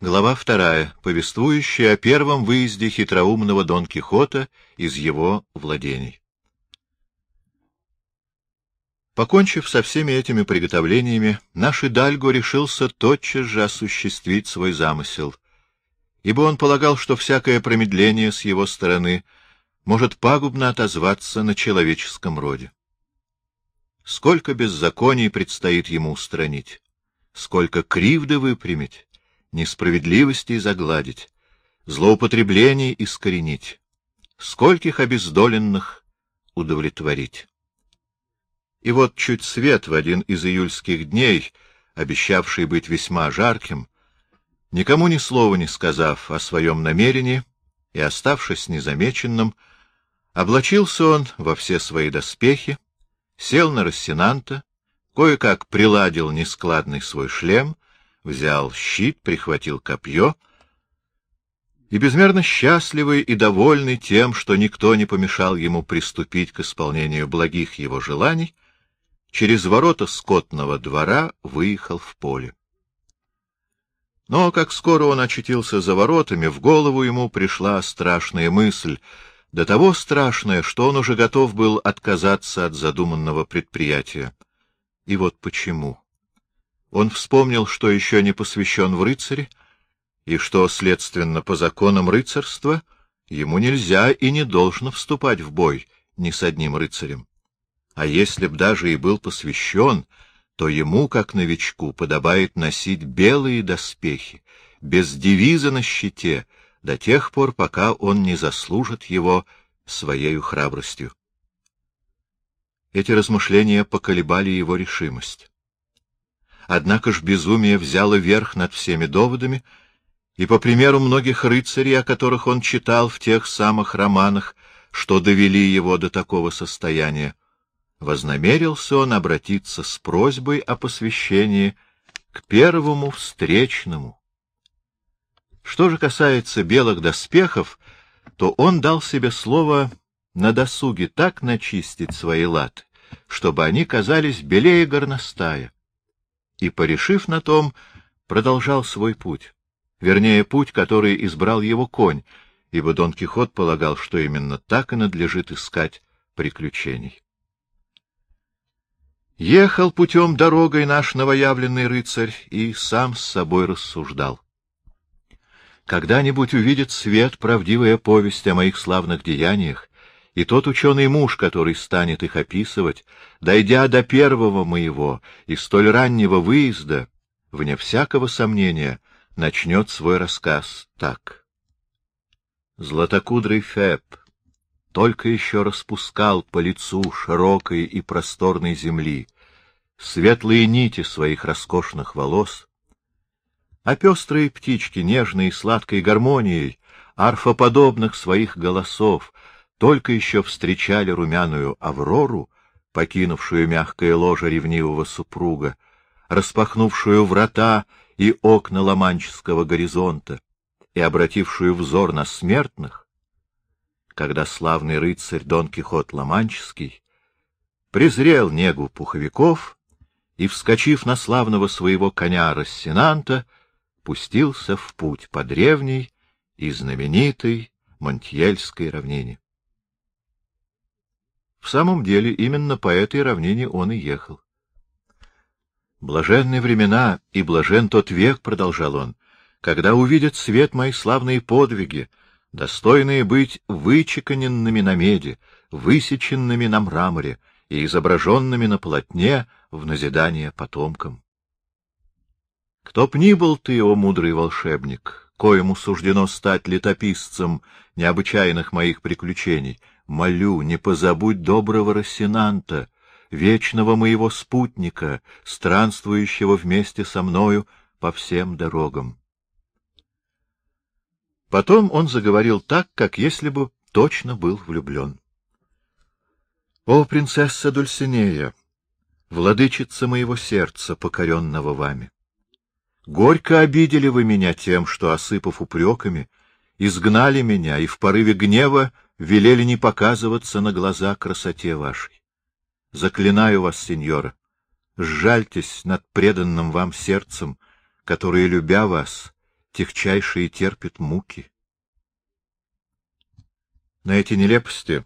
Глава вторая, повествующая о первом выезде хитроумного Дон Кихота из его владений. Покончив со всеми этими приготовлениями, наш Идальго решился тотчас же осуществить свой замысел, ибо он полагал, что всякое промедление с его стороны может пагубно отозваться на человеческом роде. Сколько беззаконий предстоит ему устранить, сколько кривды выпрямить, несправедливостей загладить, злоупотреблений искоренить, скольких обездоленных удовлетворить. И вот чуть свет в один из июльских дней, обещавший быть весьма жарким, никому ни слова не сказав о своем намерении и оставшись незамеченным, облачился он во все свои доспехи, сел на рассенанта, кое-как приладил нескладный свой шлем — взял щит, прихватил копье и, безмерно счастливый и довольный тем, что никто не помешал ему приступить к исполнению благих его желаний, через ворота скотного двора выехал в поле. Но как скоро он очутился за воротами, в голову ему пришла страшная мысль, до того страшная, что он уже готов был отказаться от задуманного предприятия. И вот почему. Он вспомнил, что еще не посвящен в рыцаре, и что, следственно, по законам рыцарства ему нельзя и не должно вступать в бой ни с одним рыцарем. А если б даже и был посвящен, то ему, как новичку, подобает носить белые доспехи, без девиза на щите, до тех пор, пока он не заслужит его своею храбростью. Эти размышления поколебали его решимость. Однако ж безумие взяло верх над всеми доводами, и, по примеру многих рыцарей, о которых он читал в тех самых романах, что довели его до такого состояния, вознамерился он обратиться с просьбой о посвящении к первому встречному. Что же касается белых доспехов, то он дал себе слово на досуге так начистить свои латы, чтобы они казались белее горностая, и, порешив на том, продолжал свой путь, вернее, путь, который избрал его конь, ибо Дон Кихот полагал, что именно так и надлежит искать приключений. Ехал путем дорогой наш новоявленный рыцарь и сам с собой рассуждал. Когда-нибудь увидит свет правдивая повесть о моих славных деяниях, и тот ученый муж, который станет их описывать, дойдя до первого моего и столь раннего выезда, вне всякого сомнения, начнет свой рассказ так. Златокудрый Феб только еще распускал по лицу широкой и просторной земли светлые нити своих роскошных волос, а пестрые птички нежной и сладкой гармонией арфоподобных своих голосов только еще встречали румяную Аврору, покинувшую мягкое ложе ревнивого супруга, распахнувшую врата и окна ломанческого горизонта и обратившую взор на смертных, когда славный рыцарь Дон Кихот Ломанческий презрел негу пуховиков и, вскочив на славного своего коня Рассенанта, пустился в путь по древней и знаменитой Монтьельской равнине. В самом деле, именно по этой равнине он и ехал. «Блаженные времена и блажен тот век», — продолжал он, — «когда увидят свет мои славные подвиги, достойные быть вычеканенными на меди, высеченными на мраморе и изображенными на полотне в назидание потомкам. Кто б ни был ты, о мудрый волшебник, коему суждено стать летописцем необычайных моих приключений, Молю, не позабудь доброго Рассенанта, вечного моего спутника, странствующего вместе со мною по всем дорогам. Потом он заговорил так, как если бы точно был влюблен. — О, принцесса Дульсинея, владычица моего сердца, покоренного вами! Горько обидели вы меня тем, что, осыпав упреками, изгнали меня и в порыве гнева велели не показываться на глаза красоте вашей. Заклинаю вас, сеньора, сжальтесь над преданным вам сердцем, которое, любя вас, техчайшие терпит муки. На эти нелепости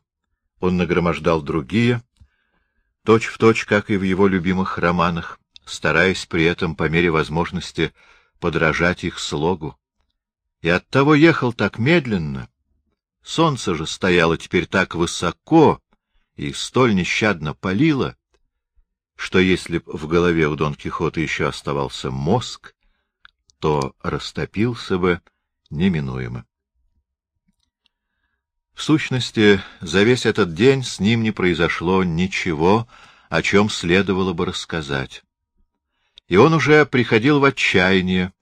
он нагромождал другие, точь в точь, как и в его любимых романах, стараясь при этом по мере возможности подражать их слогу. И оттого ехал так медленно. Солнце же стояло теперь так высоко и столь нещадно палило, что если б в голове у Дон Кихота еще оставался мозг, то растопился бы неминуемо. В сущности, за весь этот день с ним не произошло ничего, о чем следовало бы рассказать. И он уже приходил в отчаяние,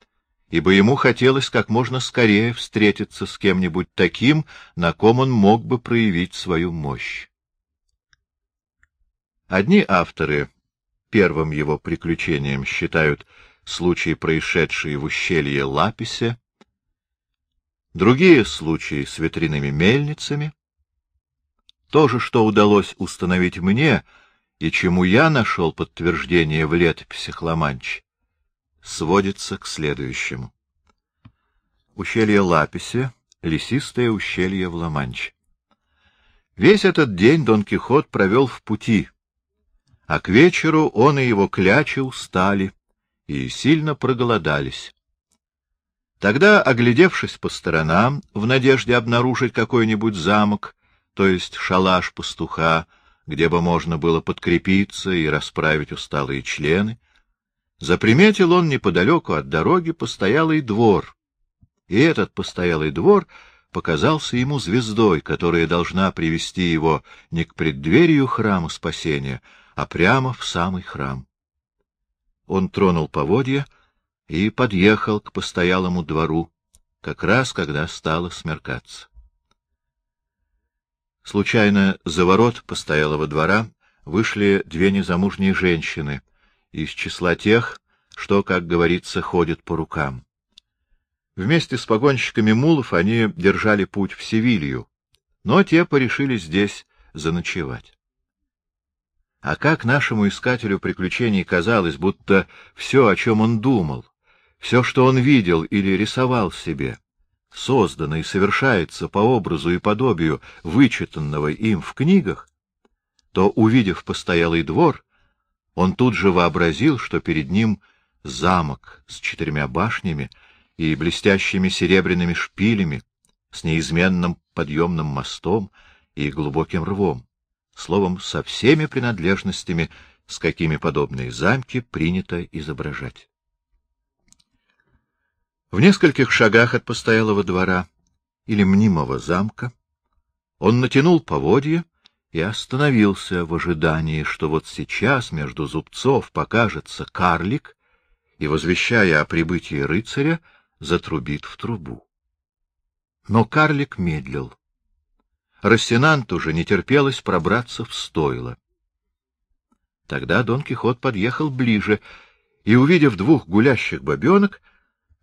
ибо ему хотелось как можно скорее встретиться с кем-нибудь таким, на ком он мог бы проявить свою мощь. Одни авторы первым его приключением считают случай, происшедший в ущелье Лаписе, другие случаи с ветряными мельницами. То же, что удалось установить мне, и чему я нашел подтверждение в летописях Ла-Манчи, сводится к следующему. Ущелье Лаписе — лесистое ущелье в Ла-Манче. Весь этот день Дон Кихот провел в пути, а к вечеру он и его клячи устали и сильно проголодались. Тогда, оглядевшись по сторонам, в надежде обнаружить какой-нибудь замок, то есть шалаш пастуха, где бы можно было подкрепиться и расправить усталые члены, заприметил он неподалеку от дороги постоялый двор. И этот постоялый двор показался ему звездой, которая должна привести его не к преддверию храма спасения, а прямо в самый храм. Он тронул поводья и подъехал к постоялому двору, как раз когда стало смеркаться. Случайно за ворот постоялого двора вышли две незамужние женщины из числа тех, что, как говорится, ходят по рукам. Вместе с погонщиками мулов они держали путь в Севилью, но те порешили здесь заночевать. А как нашему искателю приключений казалось, будто все, о чем он думал, все, что он видел или рисовал себе, создано и совершается по образу и подобию вычитанного им в книгах, то, увидев постоялый двор, он тут же вообразил, что перед ним замок с четырьмя башнями и блестящими серебряными шпилями, с неизменным подъемным мостом и глубоким рвом, словом, со всеми принадлежностями, с какими подобные замки принято изображать. В нескольких шагах от постоялого двора или мнимого замка он натянул поводья и остановился в ожидании, что вот сейчас между зубцов покажется карлик и, возвещая о прибытии рыцаря, затрубит в трубу. Но карлик медлил. Рассенанту уже не терпелось пробраться в стойло. Тогда Дон Кихот подъехал ближе и, увидев двух гулящих бабенок,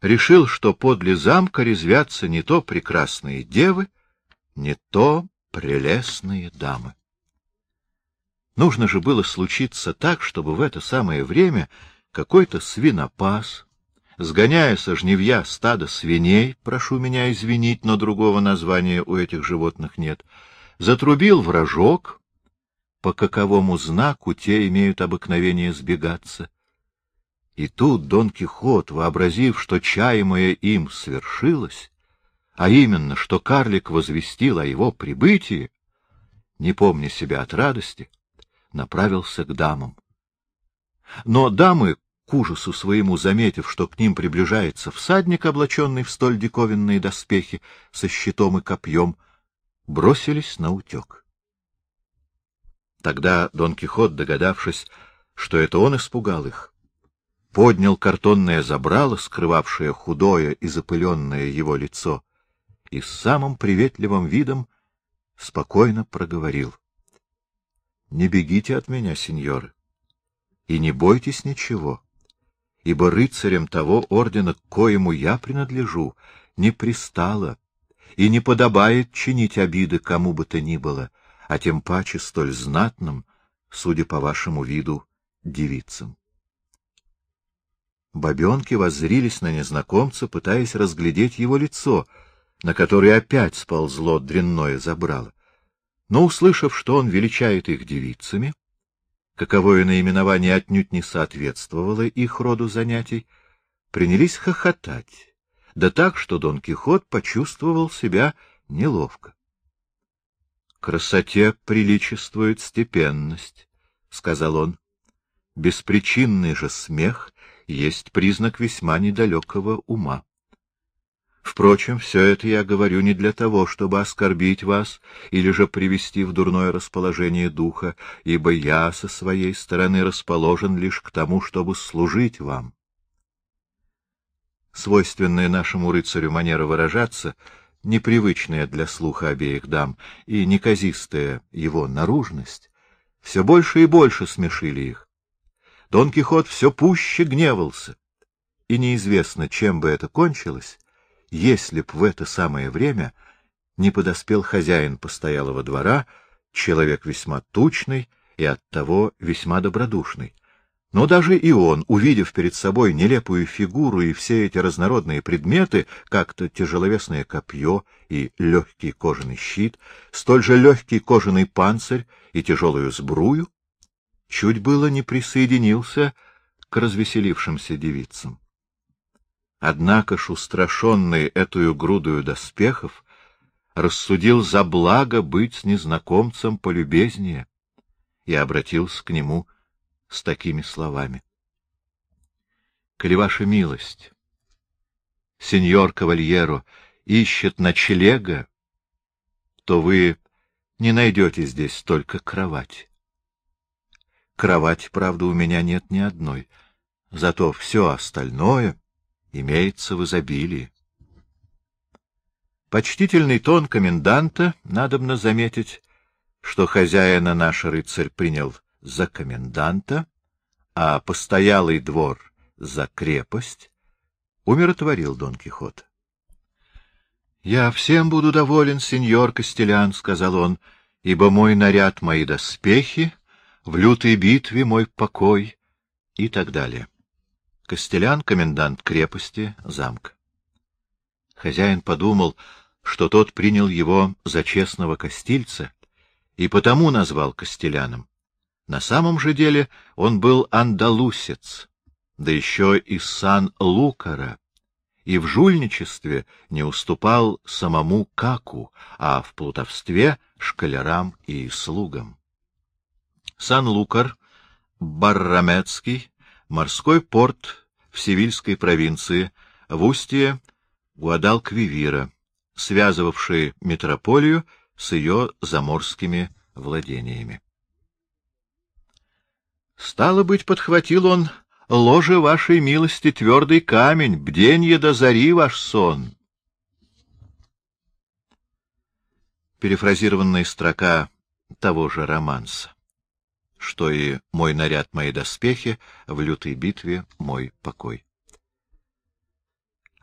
решил, что подле замка резвятся не то прекрасные девы, не то прелестные дамы. Нужно же было случиться так, чтобы в это самое время какой-то свинопас, сгоняя со жневья стадо свиней, прошу меня извинить, но другого названия у этих животных нет, затрубил вражок, по каковому знаку те имеют обыкновение сбегаться, и тут Дон Кихот, вообразив, что чаемое им свершилось, а именно, что карлик возвестил о его прибытии, не помня себя от радости, направился к дамам. Но дамы, к ужасу своему заметив, что к ним приближается всадник, облаченный в столь диковинные доспехи, со щитом и копьем, бросились на утек. Тогда Дон Кихот, догадавшись, что это он испугал их, поднял картонное забрало, скрывавшее худое и запыленное его лицо, и с самым приветливым видом спокойно проговорил. — Не бегите от меня, сеньоры, и не бойтесь ничего, ибо рыцарем того ордена, к коему я принадлежу, не пристало и не подобает чинить обиды кому бы то ни было, а тем паче столь знатным, судя по вашему виду, девицам. Бабенки воззрились на незнакомца, пытаясь разглядеть его лицо, на которое опять сползло дрянное забрало. Но, услышав, что он величает их девицами, каковое наименование отнюдь не соответствовало их роду занятий, принялись хохотать, да так, что Дон Кихот почувствовал себя неловко. — Красоте приличествует степенность, — сказал он. — Беспричинный же смех есть признак весьма недалекого ума. Впрочем, все это я говорю не для того, чтобы оскорбить вас или же привести в дурное расположение духа, ибо я со своей стороны расположен лишь к тому, чтобы служить вам. Свойственная нашему рыцарю манера выражаться, непривычная для слуха обеих дам и неказистая его наружность, все больше и больше смешили их. Дон Кихот все пуще гневался, и неизвестно, чем бы это кончилось, если б в это самое время не подоспел хозяин постоялого двора, человек весьма тучный и оттого весьма добродушный. Но даже и он, увидев перед собой нелепую фигуру и все эти разнородные предметы, как-то тяжеловесное копье и легкий кожаный щит, столь же легкий кожаный панцирь и тяжелую сбрую, чуть было не присоединился к развеселившимся девицам. Однако ж, устрашенный эту грудою доспехов, рассудил за благо быть с незнакомцем полюбезнее и обратился к нему с такими словами. — Коли ваша милость, сеньор Кавальеро, ищет ночлега, то вы не найдете здесь только кровать. Кровать, правда, у меня нет ни одной, зато все остальное имеется в изобилии. Почтительный тон коменданта, надобно заметить, что хозяина наш рыцарь принял за коменданта, а постоялый двор за крепость, умиротворил Дон Кихот. — Я всем буду доволен, сеньор Костелян, — сказал он, — ибо мой наряд — мои доспехи, в лютой битве мой покой и так далее. — Костелян — комендант крепости, замка. Хозяин подумал, что тот принял его за честного костильца и потому назвал Костеляном. На самом же деле он был андалусец, да еще из Сан-Лукара, и в жульничестве не уступал самому Каку, а в плутовстве — шкалерам и слугам. Сан-Лукар, Баррамецкий, морской порт в Севильской провинции, в устье Гуадалквивира, связывавший метрополию с ее заморскими владениями. Стало быть, подхватил он ложе вашей милости твердый камень, бденье до зари ваш сон. Перефразированная строка того же романса что и мой наряд, мои доспехи, в лютой битве мой покой.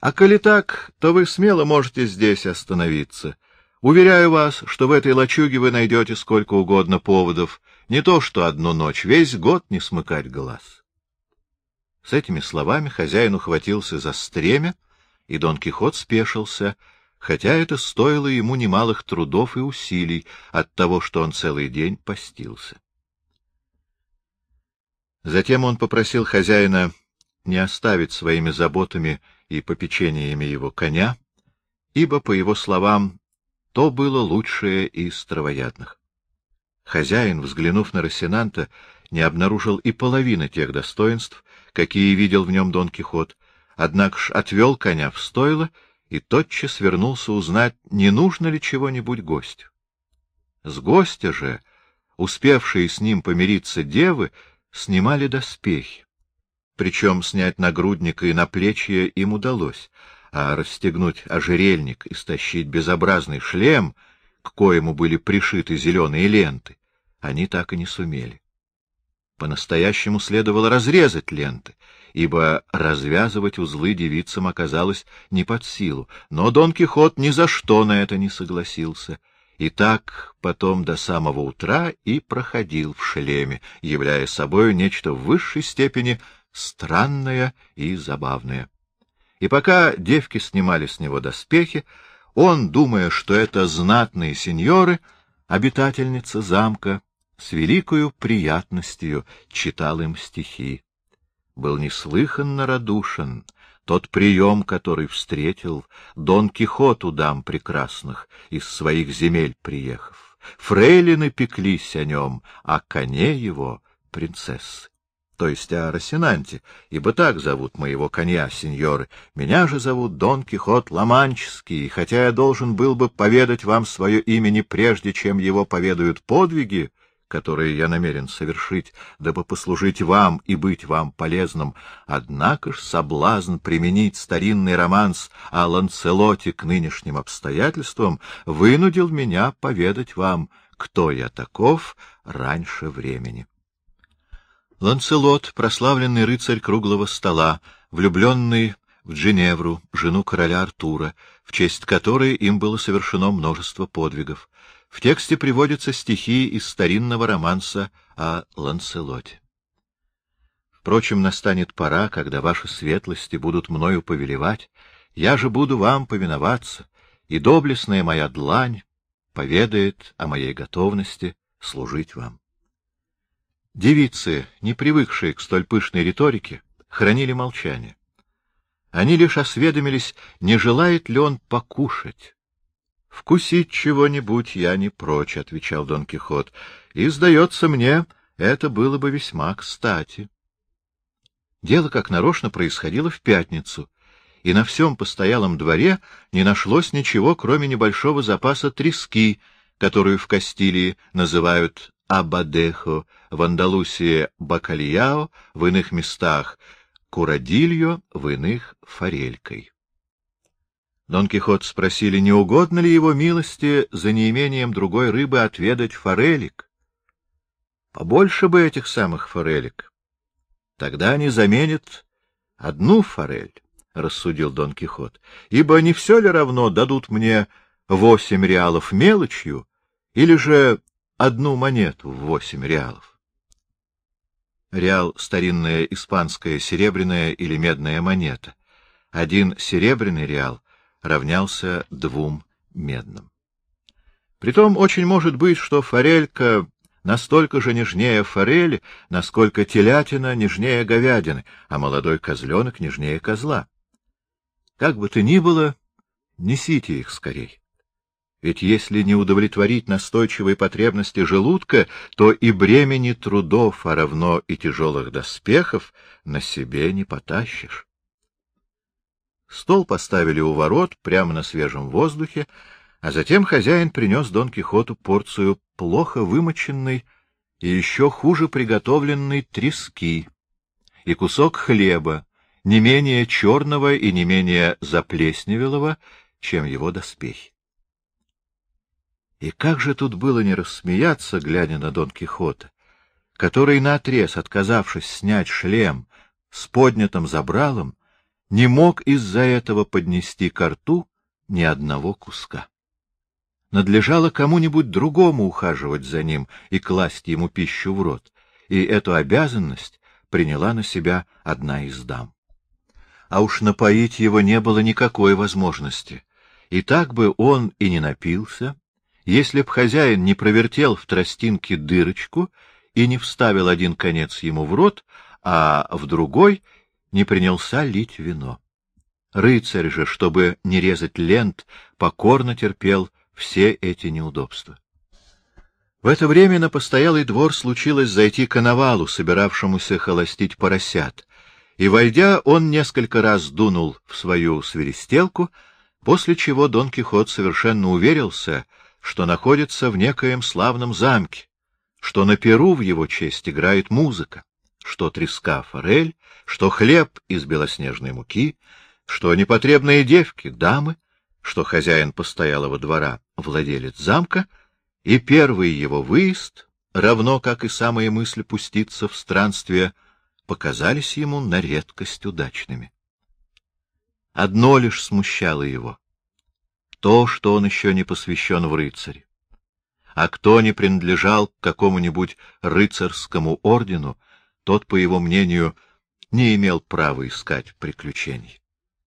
А коли так, то вы смело можете здесь остановиться. Уверяю вас, что в этой лачуге вы найдете сколько угодно поводов, не то что одну ночь, весь год не смыкать глаз. С этими словами хозяин ухватился за стремя, и Дон Кихот спешился, хотя это стоило ему немалых трудов и усилий от того, что он целый день постился. Затем он попросил хозяина не оставить своими заботами и попечениями его коня, ибо, по его словам, то было лучшее из травоядных. Хозяин, взглянув на Рассенанта, не обнаружил и половины тех достоинств, какие видел в нем Дон Кихот, однако ж отвел коня в стойло и тотчас вернулся узнать, не нужно ли чего-нибудь гостю. С гостя же, успевшие с ним помириться девы, снимали доспехи. Причем снять нагрудник и наплечье им удалось, а расстегнуть ожерельник и стащить безобразный шлем, к коему были пришиты зеленые ленты, они так и не сумели. По-настоящему следовало разрезать ленты, ибо развязывать узлы девицам оказалось не под силу, но Дон Кихот ни за что на это не согласился — и так потом до самого утра и проходил в шлеме, являя собою нечто в высшей степени странное и забавное. И пока девки снимали с него доспехи, он, думая, что это знатные сеньоры, обитательница замка, с великою приятностью читал им стихи. Был неслыханно радушен тот прием, который встретил Дон Кихоту дам прекрасных, из своих земель приехав. Фрейлины пеклись о нем, а коне его — принцессы то есть о Росинанте, ибо так зовут моего коня, сеньоры. Меня же зовут Дон Кихот Ламанческий, и хотя я должен был бы поведать вам свое имя не прежде, чем его поведают подвиги, которые я намерен совершить, дабы послужить вам и быть вам полезным, однако ж соблазн применить старинный романс о Ланцелоте к нынешним обстоятельствам вынудил меня поведать вам, кто я таков раньше времени. Ланцелот, прославленный рыцарь круглого стола, влюбленный в Джиневру, жену короля Артура, в честь которой им было совершено множество подвигов. В тексте приводятся стихи из старинного романса о Ланцелоте. Впрочем, настанет пора, когда ваши светлости будут мною повелевать, я же буду вам повиноваться, и доблестная моя длань поведает о моей готовности служить вам. Девицы, не привыкшие к столь пышной риторике, хранили молчание. Они лишь осведомились, не желает ли он покушать. — Вкусить чего-нибудь я не прочь, — отвечал Дон Кихот, — и, сдается мне, это было бы весьма кстати. Дело как нарочно происходило в пятницу, и на всем постоялом дворе не нашлось ничего, кроме небольшого запаса трески, которую в Кастилии называют Абадехо, в Андалусии — бакальяо, в иных местах — курадильо, в иных — форелькой. Дон Кихот спросили, не угодно ли его милости за неимением другой рыбы отведать форелик. Побольше бы этих самых форелик. Тогда они заменят одну форель, — рассудил Дон Кихот, — ибо не все ли равно дадут мне восемь реалов мелочью, или же одну монету в восемь реалов. Реал — старинная испанская серебряная или медная монета. Один серебряный реал равнялся двум медным. Притом очень может быть, что форелька настолько же нежнее форели, насколько телятина нежнее говядины, а молодой козленок нежнее козла. Как бы то ни было, несите их скорей. Ведь если не удовлетворить настойчивой потребности желудка, то и бремени трудов, а равно и тяжелых доспехов, на себе не потащишь. Стол поставили у ворот, прямо на свежем воздухе, а затем хозяин принес Дон Кихоту порцию плохо вымоченной и еще хуже приготовленной трески и кусок хлеба, не менее черного и не менее заплесневелого, чем его доспехи. И как же тут было не рассмеяться, глядя на Дон Кихота, который, наотрез отказавшись снять шлем с поднятым забралом, не мог из-за этого поднести ко рту ни одного куска. Надлежало кому-нибудь другому ухаживать за ним и класть ему пищу в рот, и эту обязанность приняла на себя одна из дам. А уж напоить его не было никакой возможности, и так бы он и не напился, если б хозяин не провертел в тростинке дырочку и не вставил один конец ему в рот, а в другой не принялся лить вино. Рыцарь же, чтобы не резать лент, покорно терпел все эти неудобства. В это время на постоялый двор случилось зайти коновалу, собиравшемуся холостить поросят, и, войдя, он несколько раз дунул в свою свиристелку, после чего Дон Кихот совершенно уверился — что находится в некоем славном замке, что на перу в его честь играет музыка, что треска форель, что хлеб из белоснежной муки, что непотребные девки — дамы, что хозяин постоялого двора — владелец замка, и первый его выезд, равно как и самые мысли пуститься в странствие, показались ему на редкость удачными. Одно лишь смущало его то, что он еще не посвящен в рыцари. А кто не принадлежал к какому-нибудь рыцарскому ордену, тот, по его мнению, не имел права искать приключений.